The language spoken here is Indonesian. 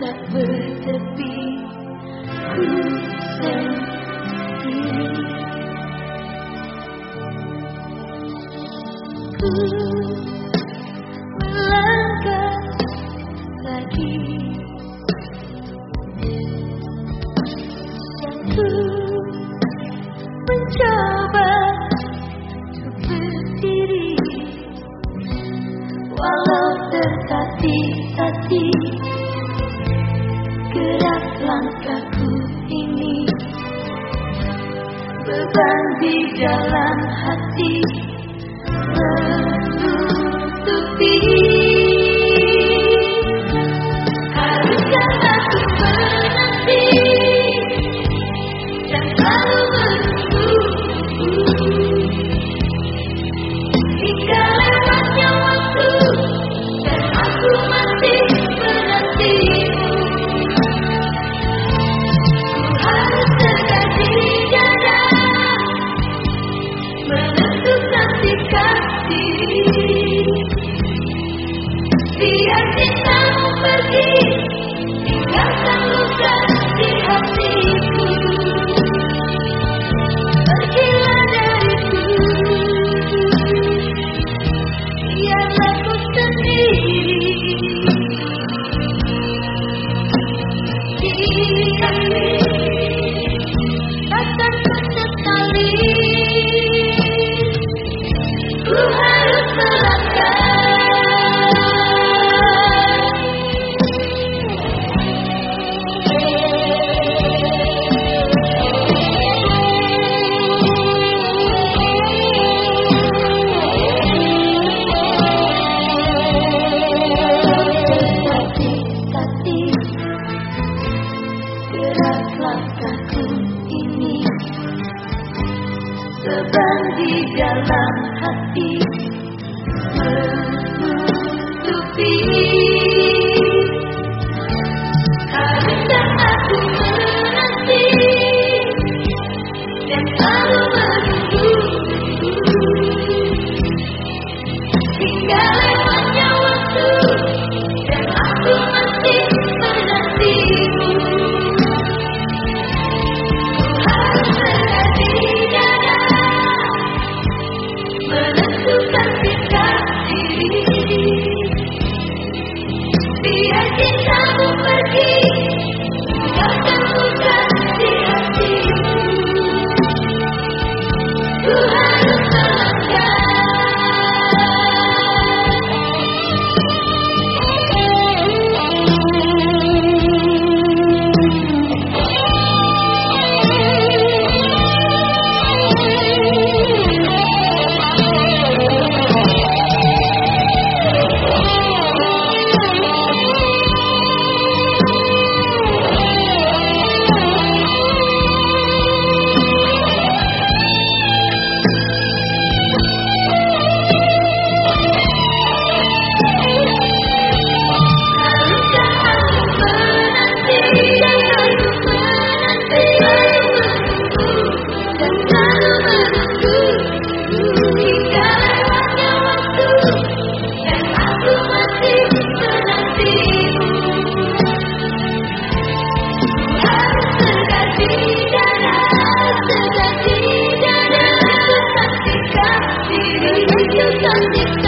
That would have been langkahku ini? Beban di dalam hati help me. hati menutupi the sun